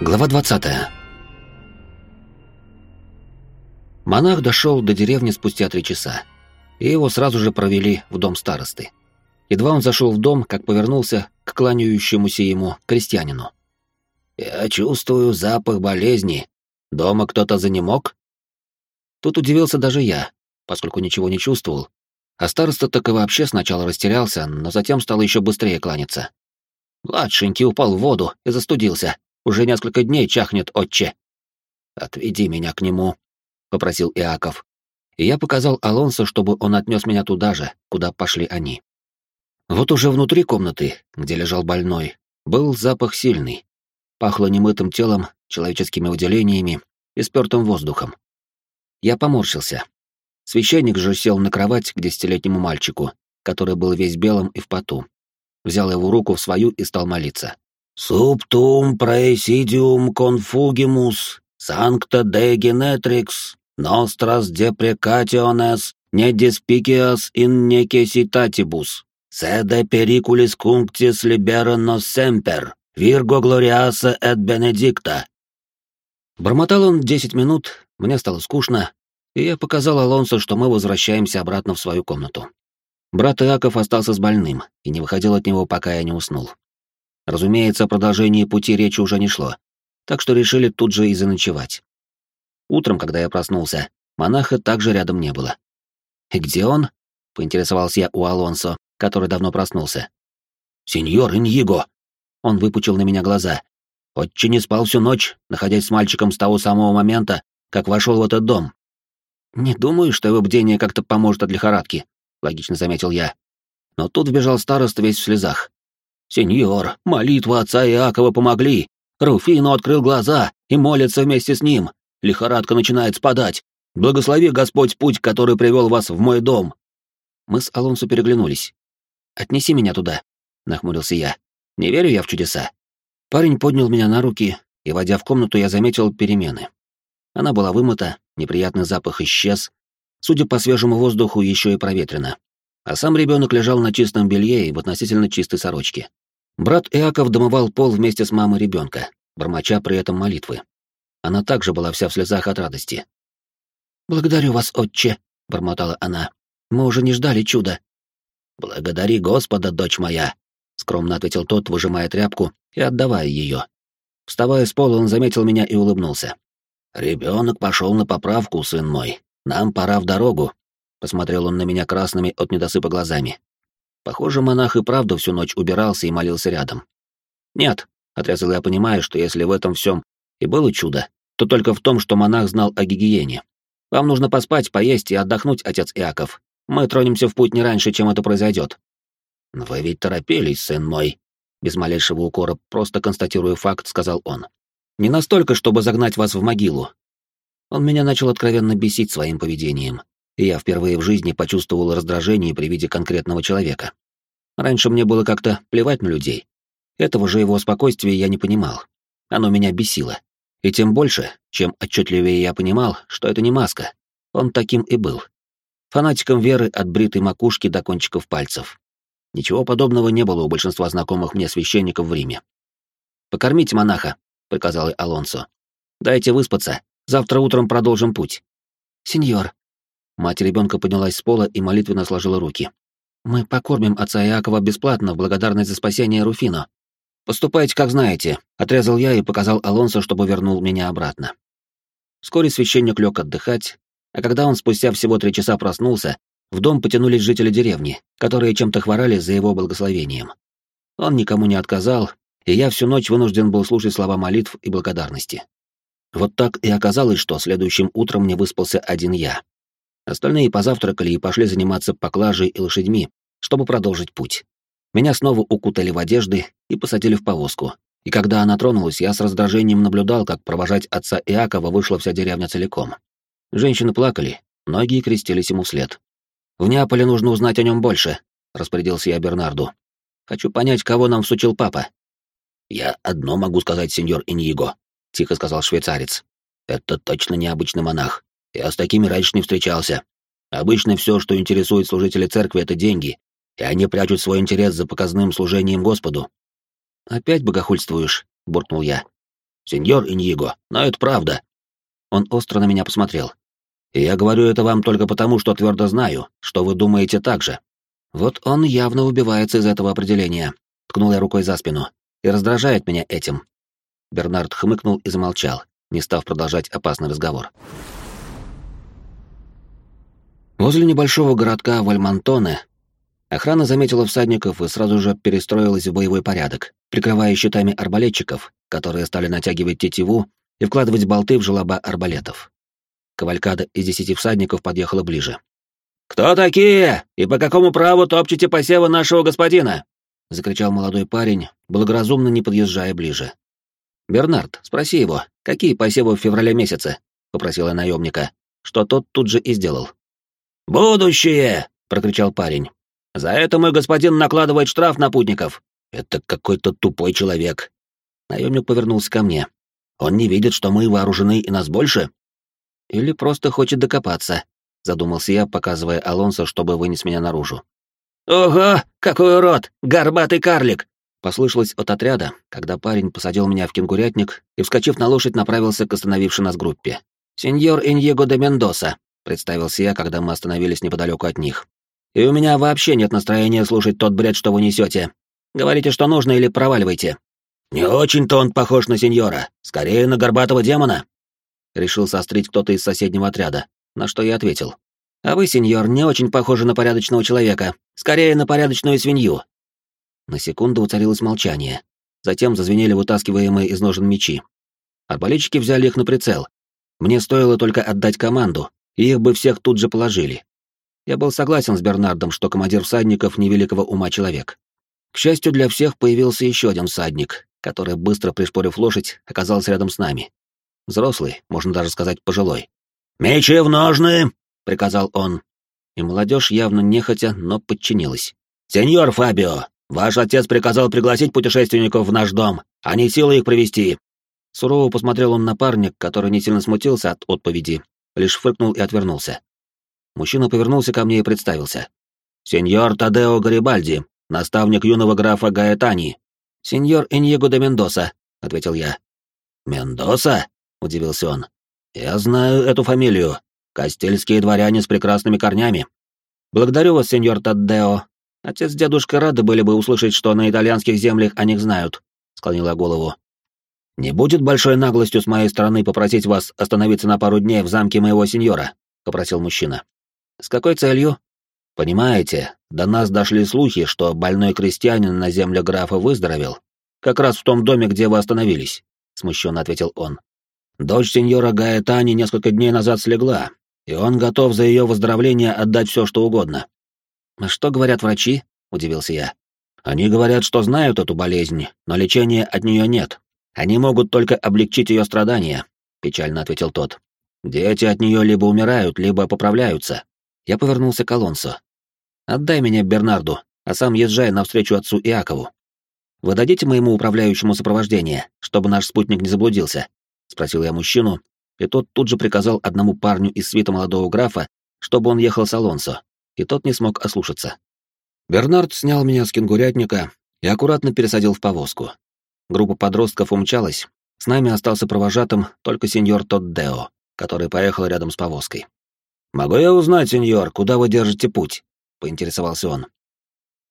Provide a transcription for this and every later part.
Глава 20. Монах дошел до деревни спустя три часа, и его сразу же провели в дом старосты. Едва он зашел в дом, как повернулся к кланяющемуся ему крестьянину. «Я чувствую запах болезни. Дома кто-то занемог?» Тут удивился даже я, поскольку ничего не чувствовал, а староста так и вообще сначала растерялся, но затем стал еще быстрее кланяться. «Младшенький упал в воду и застудился. Уже несколько дней чахнет отче». «Отведи меня к нему», — попросил Иаков. И я показал Алонсо, чтобы он отнес меня туда же, куда пошли они. Вот уже внутри комнаты, где лежал больной, был запах сильный. Пахло немытым телом, человеческими выделениями и спёртым воздухом. Я поморщился. Священник же сел на кровать к десятилетнему мальчику, который был весь белым и в поту. Взял его руку в свою и стал молиться. «Субтум praesidium confugimus, sancta de genetrix, nostras deprecationes, ne despicias in necessitatibus, sede periculis cunctis libera nos semper, virgo gloriasa et benedicta». Бормотал он десять минут, мне стало скучно, и я показал Алонсо, что мы возвращаемся обратно в свою комнату. Брат Иаков остался с больным и не выходил от него, пока я не уснул. Разумеется, о продолжении пути речи уже не шло, так что решили тут же и заночевать. Утром, когда я проснулся, монаха также рядом не было. «И где он?» — поинтересовался я у Алонсо, который давно проснулся. «Сеньор Иньего!» Он выпучил на меня глаза. «Отче не спал всю ночь, находясь с мальчиком с того самого момента, как вошел в этот дом. Не думаю, что его бдение как-то поможет от лихорадки, логично заметил я. Но тут вбежал староста весь в слезах. Сеньор, молитва отца Иакова помогли. Руфино открыл глаза и молится вместе с ним. Лихорадка начинает спадать. Благослови Господь путь, который привел вас в мой дом. Мы с Алонсо переглянулись. Отнеси меня туда, нахмурился я. Не верю я в чудеса. Парень поднял меня на руки, и, войдя в комнату, я заметил перемены. Она была вымыта, неприятный запах исчез, судя по свежему воздуху, еще и проветрено. А сам ребенок лежал на чистом белье и в относительно чистой сорочке. Брат Иаков домывал пол вместе с мамой ребенка, бормоча при этом молитвы. Она также была вся в слезах от радости. «Благодарю вас, отче», — бормотала она. «Мы уже не ждали чуда». «Благодари Господа, дочь моя», — скромно ответил тот, выжимая тряпку и отдавая ее. Вставая с пола, он заметил меня и улыбнулся. «Ребенок пошел на поправку, сын мой. Нам пора в дорогу», — посмотрел он на меня красными от недосыпа глазами. Похоже, монах и правда всю ночь убирался и молился рядом. «Нет», — отрезал я, понимая, что если в этом всем и было чудо, то только в том, что монах знал о гигиене. «Вам нужно поспать, поесть и отдохнуть, отец Иаков. Мы тронемся в путь не раньше, чем это произойдет». «Вы ведь торопились, сын мой», — без малейшего укора, просто констатируя факт, сказал он. Не настолько, чтобы загнать вас в могилу. Он меня начал откровенно бесить своим поведением, и я впервые в жизни почувствовал раздражение при виде конкретного человека. Раньше мне было как-то плевать на людей. Этого же его спокойствия я не понимал. Оно меня бесило. И тем больше, чем отчетливее я понимал, что это не маска. Он таким и был. Фанатиком веры от бритой макушки до кончиков пальцев. Ничего подобного не было у большинства знакомых мне священников в Риме. «Покормите монаха», — приказал Алонсо. «Дайте выспаться. Завтра утром продолжим путь». «Сеньор». Мать ребенка поднялась с пола и молитвенно сложила руки. «Мы покормим отца Иакова бесплатно в благодарность за спасение Руфино. Поступайте, как знаете», — отрезал я и показал Алонсо, чтобы вернул меня обратно. Вскоре священник лег отдыхать, а когда он спустя всего три часа проснулся, в дом потянулись жители деревни, которые чем-то хворали за его благословением. Он никому не отказал, и я всю ночь вынужден был слушать слова молитв и благодарности. Вот так и оказалось, что следующим утром не выспался один я. Остальные позавтракали и пошли заниматься поклажей и лошадьми, чтобы продолжить путь. Меня снова укутали в одежды и посадили в повозку. И когда она тронулась, я с раздражением наблюдал, как провожать отца Иакова вышла вся деревня целиком. Женщины плакали, многие крестились ему вслед. «В Неаполе нужно узнать о нем больше», — распорядился я Бернарду. «Хочу понять, кого нам всучил папа. «Я одно могу сказать, сеньор Иньего», — тихо сказал швейцарец. «Это точно необычный монах. Я с такими раньше не встречался. Обычно все, что интересует служителей церкви, — это деньги, и они прячут свой интерес за показным служением Господу». «Опять богохульствуешь?» — буркнул я. Сеньор Иньего, но это правда». Он остро на меня посмотрел. «И я говорю это вам только потому, что твердо знаю, что вы думаете так же». Вот он явно убивается из этого определения, ткнул я рукой за спину, и раздражает меня этим. Бернард хмыкнул и замолчал, не став продолжать опасный разговор. Возле небольшого городка Вальмонтоне охрана заметила всадников и сразу же перестроилась в боевой порядок, прикрывая щитами арбалетчиков, которые стали натягивать тетиву и вкладывать болты в желоба арбалетов. Кавалькада из десяти всадников подъехала ближе. «Кто такие? И по какому праву топчете посевы нашего господина?» — закричал молодой парень, благоразумно не подъезжая ближе. «Бернард, спроси его, какие посевы в феврале месяце?» — попросила наемника, что тот тут же и сделал. «Будущее!» — прокричал парень. «За это мой господин накладывает штраф на путников. Это какой-то тупой человек». Наемник повернулся ко мне. «Он не видит, что мы вооружены и нас больше?» «Или просто хочет докопаться», — задумался я, показывая Алонсо, чтобы вынес меня наружу. «Ого, какой урод! Горбатый карлик!» Послышалось от отряда, когда парень посадил меня в кенгурятник и, вскочив на лошадь, направился к остановившей нас группе. «Сеньор Иньего де Мендоса», — представился я, когда мы остановились неподалеку от них. «И у меня вообще нет настроения слушать тот бред, что вы несете. Говорите, что нужно, или проваливайте». «Не очень-то он похож на сеньора, скорее на горбатого демона», — решил сострить кто-то из соседнего отряда, на что я ответил. «А вы, сеньор, не очень похожи на порядочного человека, скорее на порядочную свинью. На секунду уцарилось молчание. Затем зазвенели вытаскиваемые из ножен мечи. Арбалетчики взяли их на прицел. Мне стоило только отдать команду, и их бы всех тут же положили. Я был согласен с Бернардом, что командир всадников невеликого ума человек. К счастью для всех, появился еще один всадник, который, быстро пришпорив лошадь, оказался рядом с нами. Взрослый, можно даже сказать, пожилой. «Мечи в ножны!» — приказал он. И молодежь явно нехотя, но подчинилась. «Сеньор Фабио, Ваш отец приказал пригласить путешественников в наш дом, а не силой их привести. Сурово посмотрел он на парня, который не сильно смутился от отповеди, лишь фыркнул и отвернулся. Мужчина повернулся ко мне и представился. «Сеньор Тадео Гарибальди, наставник юного графа Гаэтани». «Сеньор Иньего де Мендоса», — ответил я. «Мендоса?» — удивился он. «Я знаю эту фамилию. Кастельские дворяне с прекрасными корнями. Благодарю вас, сеньор Тадео, Отец с дедушкой рады были бы услышать, что на итальянских землях о них знают», — склонила голову. «Не будет большой наглостью с моей стороны попросить вас остановиться на пару дней в замке моего сеньора», — попросил мужчина. «С какой целью?» «Понимаете, до нас дошли слухи, что больной крестьянин на земле графа выздоровел, как раз в том доме, где вы остановились», — смущенно ответил он. «Дочь сеньора Гаэтани несколько дней назад слегла, и он готов за ее выздоровление отдать все, что угодно. «А что говорят врачи?» — удивился я. «Они говорят, что знают эту болезнь, но лечения от нее нет. Они могут только облегчить ее страдания», — печально ответил тот. «Дети от нее либо умирают, либо поправляются». Я повернулся к Алонсо. «Отдай меня Бернарду, а сам езжай навстречу отцу Иакову. Вы дадите моему управляющему сопровождение, чтобы наш спутник не заблудился?» — спросил я мужчину, и тот тут же приказал одному парню из свита молодого графа, чтобы он ехал с Алонсо и тот не смог ослушаться. Бернард снял меня с кенгурятника и аккуратно пересадил в повозку. Группа подростков умчалась, с нами остался провожатым только сеньор Тоддео, который поехал рядом с повозкой. «Могу я узнать, сеньор, куда вы держите путь?» — поинтересовался он.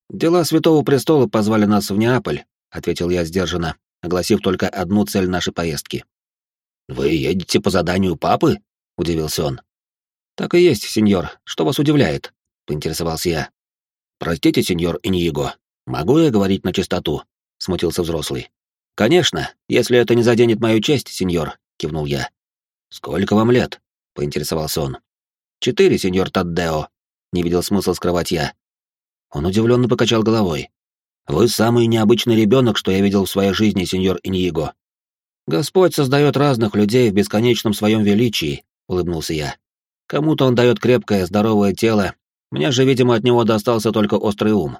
«Дела Святого Престола позвали нас в Неаполь», — ответил я сдержанно, огласив только одну цель нашей поездки. «Вы едете по заданию папы?» — удивился он. «Так и есть, сеньор. Что вас удивляет?» поинтересовался я. «Простите, сеньор Иньего, могу я говорить на чистоту?» — смутился взрослый. «Конечно, если это не заденет мою честь, сеньор», — кивнул я. «Сколько вам лет?» — поинтересовался он. «Четыре, сеньор Таддео», — не видел смысла скрывать я. Он удивленно покачал головой. «Вы самый необычный ребенок, что я видел в своей жизни, сеньор Иньего». «Господь создает разных людей в бесконечном своем величии», — улыбнулся я. «Кому-то он дает крепкое, здоровое тело, мне же, видимо, от него достался только острый ум.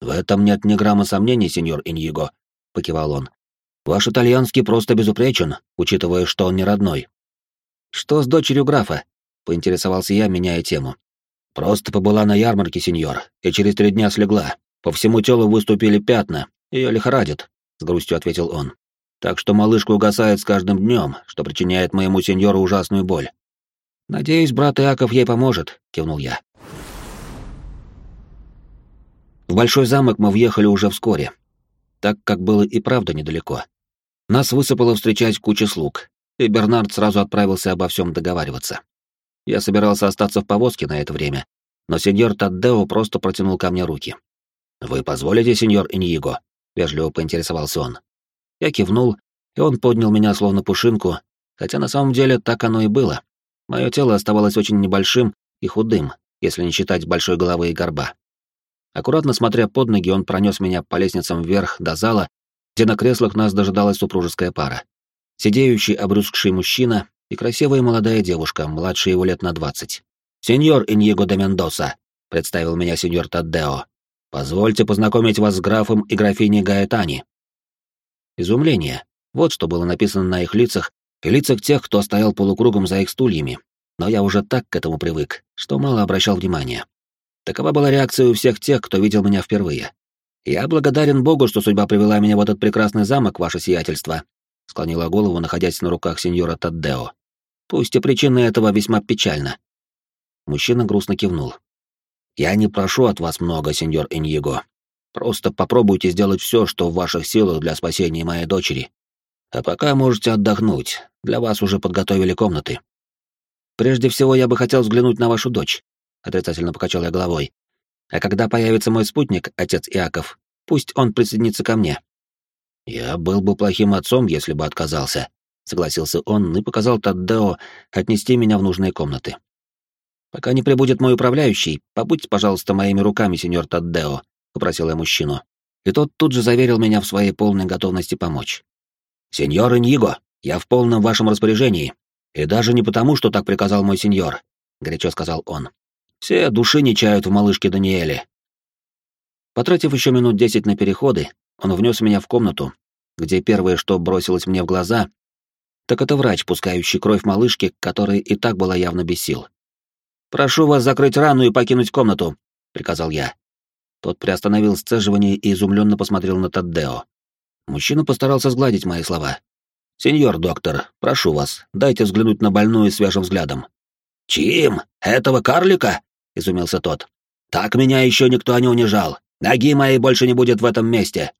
В этом нет ни грамма сомнений, сеньор Иньего, покивал он. Ваш итальянский просто безупречен, учитывая, что он не родной. Что с дочерью графа? поинтересовался я, меняя тему. Просто побыла на ярмарке, сеньор, и через три дня слегла. По всему телу выступили пятна, ее лихорадит, с грустью ответил он. так что малышка угасает с каждым днем, что причиняет моему сеньору ужасную боль. Надеюсь, брат Иаков ей поможет, кивнул я. В большой замок мы въехали уже вскоре, так как было и правда недалеко. Нас высыпало встречать куча слуг, и Бернард сразу отправился обо всем договариваться. Я собирался остаться в повозке на это время, но сеньор Таддео просто протянул ко мне руки. «Вы позволите, сеньор Иньиго?» — вежливо поинтересовался он. Я кивнул, и он поднял меня словно пушинку, хотя на самом деле так оно и было. Мое тело оставалось очень небольшим и худым, если не считать большой головы и горба. Аккуратно смотря под ноги, он пронес меня по лестницам вверх до зала, где на креслах нас дожидалась супружеская пара. Сидеющий, обрюзгший мужчина и красивая молодая девушка, младше его лет на двадцать. «Сеньор Иньего де Мендоса», — представил меня сеньор Таддео. «Позвольте познакомить вас с графом и графиней Гаэтани». Изумление. Вот что было написано на их лицах и лицах тех, кто стоял полукругом за их стульями. Но я уже так к этому привык, что мало обращал внимания. Такова была реакция у всех тех, кто видел меня впервые. «Я благодарен Богу, что судьба привела меня в этот прекрасный замок, ваше сиятельство», — склонила голову, находясь на руках сеньора Таддео. «Пусть и причина этого весьма печальна». Мужчина грустно кивнул. «Я не прошу от вас много, сеньор Иньего. Просто попробуйте сделать все, что в ваших силах для спасения моей дочери. А пока можете отдохнуть, для вас уже подготовили комнаты. Прежде всего, я бы хотел взглянуть на вашу дочь», — отрицательно покачал я головой. «А когда появится мой спутник, отец Иаков, пусть он присоединится ко мне». «Я был бы плохим отцом, если бы отказался», — согласился он и показал Таддео отнести меня в нужные комнаты. «Пока не прибудет мой управляющий, побудьте, пожалуйста, моими руками, сеньор Таддео», — попросил я мужчину. И тот тут же заверил меня в своей полной готовности помочь. «Сеньор Иньиго, я в полном вашем распоряжении. И даже не потому, что так приказал мой сеньор», — горячо сказал он. «Все души не чают в малышке Даниэле». Потратив еще минут десять на переходы, он внес меня в комнату, где первое, что бросилось мне в глаза, так это врач, пускающий кровь малышке, которая и так была явно без сил. «Прошу вас закрыть рану и покинуть комнату», — приказал я. Тот приостановил сцеживание и изумленно посмотрел на Таддео. Мужчина постарался сгладить мои слова. «Сеньор доктор, прошу вас, дайте взглянуть на больную свежим взглядом». «Чим? Этого карлика?» — изумился тот. «Так меня еще никто не унижал. Ноги моей больше не будет в этом месте».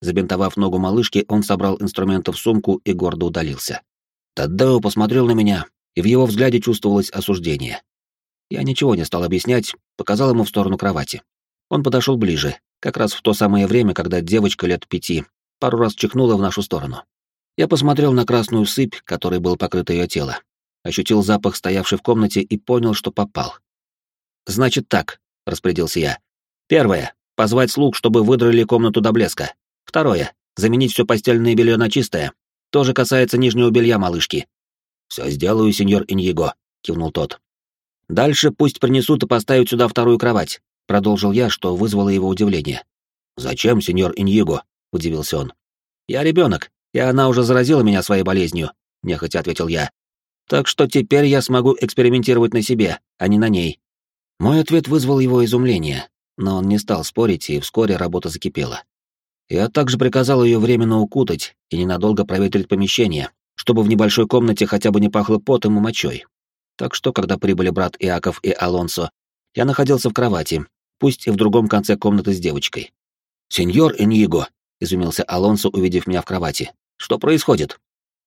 Забинтовав ногу малышки, он собрал инструменты в сумку и гордо удалился. Таддео посмотрел на меня, и в его взгляде чувствовалось осуждение. Я ничего не стал объяснять, показал ему в сторону кровати. Он подошел ближе, как раз в то самое время, когда девочка лет пяти пару раз чихнула в нашу сторону. Я посмотрел на красную сыпь, которой был покрыто ее тело, ощутил запах, стоявший в комнате, и понял, что попал. «Значит так», — распорядился я. «Первое — позвать слуг, чтобы выдрали комнату до блеска. Второе — заменить все постельное белье на чистое. Тоже касается нижнего белья малышки». «Все сделаю, сеньор Иньего», — кивнул тот. «Дальше пусть принесут и поставят сюда вторую кровать», — продолжил я, что вызвало его удивление. «Зачем, сеньор Иньего?» — удивился он. «Я ребенок, и она уже заразила меня своей болезнью», — нехотя ответил я. «Так что теперь я смогу экспериментировать на себе, а не на ней». Мой ответ вызвал его изумление, но он не стал спорить, и вскоре работа закипела. Я также приказал ее временно укутать и ненадолго проветрить помещение, чтобы в небольшой комнате хотя бы не пахло потом и мочой. Так что, когда прибыли брат Иаков и Алонсо, я находился в кровати, пусть и в другом конце комнаты с девочкой. «Сеньор Эньего!» — изумился Алонсо, увидев меня в кровати. «Что происходит?»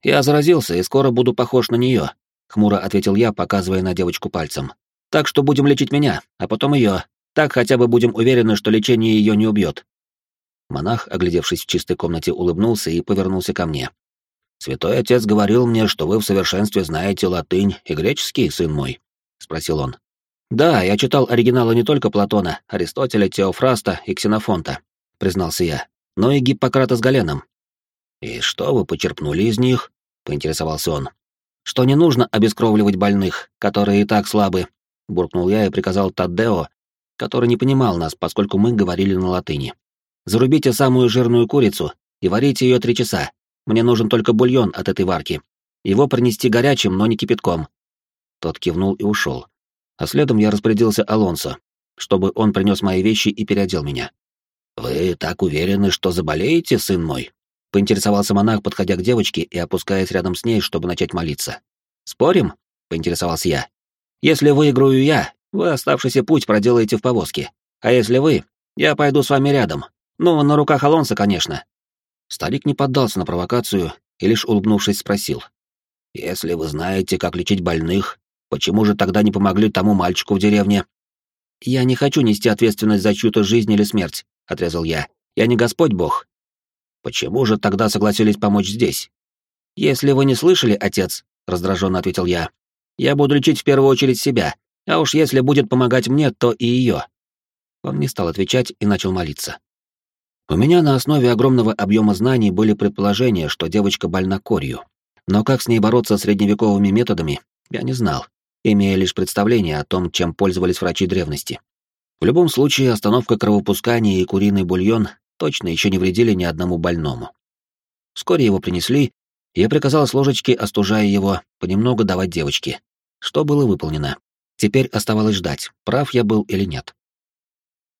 «Я заразился и скоро буду похож на нее», — хмуро ответил я, показывая на девочку пальцем. «Так что будем лечить меня, а потом ее. Так хотя бы будем уверены, что лечение ее не убьет». Монах, оглядевшись в чистой комнате, улыбнулся и повернулся ко мне. «Святой отец говорил мне, что вы в совершенстве знаете латынь и греческий, сын мой?» — спросил он. «Да, я читал оригиналы не только Платона, Аристотеля, Теофраста и Ксенофонта», — признался я но и Гиппократа с Галеном. «И что вы почерпнули из них?» — поинтересовался он. «Что не нужно обескровливать больных, которые и так слабы», — буркнул я и приказал Таддео, который не понимал нас, поскольку мы говорили на латыни. «Зарубите самую жирную курицу и варите ее три часа. Мне нужен только бульон от этой варки. Его принести горячим, но не кипятком». Тот кивнул и ушел. А следом я распорядился Алонсо, чтобы он принес мои вещи и переодел меня. «Вы так уверены, что заболеете, сын мой?» поинтересовался монах, подходя к девочке и опускаясь рядом с ней, чтобы начать молиться. «Спорим?» — поинтересовался я. «Если выиграю я, вы оставшийся путь проделаете в повозке. А если вы, я пойду с вами рядом. Ну, на руках Алонса, конечно». Старик не поддался на провокацию и лишь улыбнувшись спросил. «Если вы знаете, как лечить больных, почему же тогда не помогли тому мальчику в деревне?» «Я не хочу нести ответственность за чью-то жизнь или смерть», — отрезал я. «Я не Господь Бог». «Почему же тогда согласились помочь здесь?» «Если вы не слышали, отец», — раздраженно ответил я, — «я буду лечить в первую очередь себя, а уж если будет помогать мне, то и ее». Он не стал отвечать и начал молиться. У меня на основе огромного объема знаний были предположения, что девочка больна корью. Но как с ней бороться средневековыми методами, я не знал, имея лишь представление о том, чем пользовались врачи древности. В любом случае, остановка кровопускания и куриный бульон точно еще не вредили ни одному больному. Вскоре его принесли, я приказал с ложечки, остужая его, понемногу давать девочке. Что было выполнено. Теперь оставалось ждать, прав я был или нет.